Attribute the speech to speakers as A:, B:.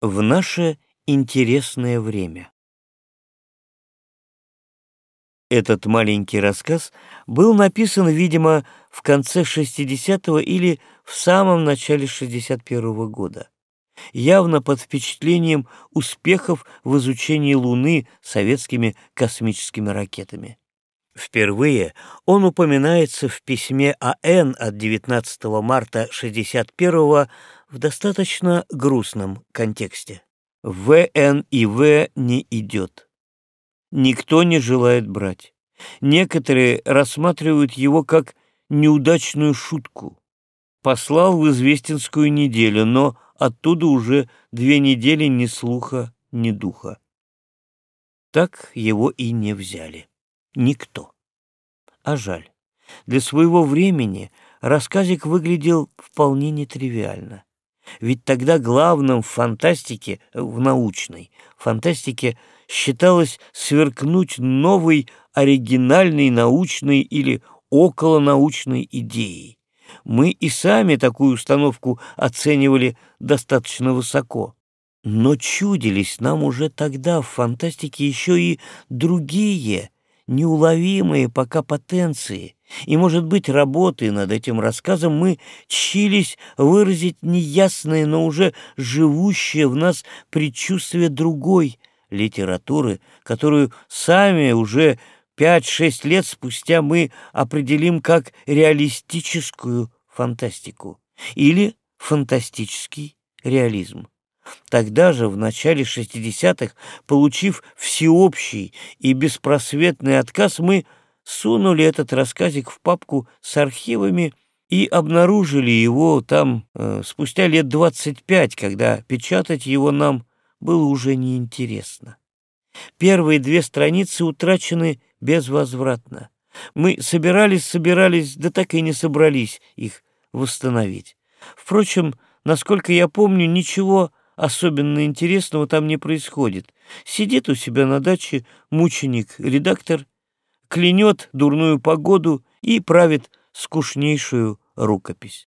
A: В наше интересное время. Этот маленький рассказ был написан, видимо, в конце 60-го или в самом начале 61-го года, явно под впечатлением успехов в изучении Луны советскими космическими ракетами. Впервые он упоминается в письме А.Н. от 19 марта 61-го в достаточно грустном контексте. ВН и В не идет. Никто не желает брать. Некоторые рассматривают его как неудачную шутку. Послал в Известинскую неделю, но оттуда уже две недели ни слуха, ни духа. Так его и не взяли. Никто. А жаль. Для своего времени рассказик выглядел вполне нетривиально. Ведь тогда главным в фантастике, в научной фантастике, считалось сверкнуть новой оригинальной научной или околонаучной идеей. Мы и сами такую установку оценивали достаточно высоко. Но чудились нам уже тогда в фантастике еще и другие, неуловимые пока потенции, и, может быть, работая над этим рассказом, мы чились выразить неясное, но уже живущее в нас предчувствие другой литературы, которую сами уже пять-шесть лет спустя мы определим как реалистическую фантастику или фантастический реализм. Тогда же, в начале 60-х, получив всеобщий и беспросветный отказ, мы сунули этот рассказик в папку с архивами и обнаружили его там э, спустя лет 25, когда печатать его нам было уже неинтересно. Первые две страницы утрачены безвозвратно. Мы собирались, собирались, да так и не собрались их восстановить. Впрочем, насколько я помню, ничего особенно интересного там не происходит. Сидит у себя на даче мученик-редактор, клянет дурную погоду и правит скучнейшую рукопись.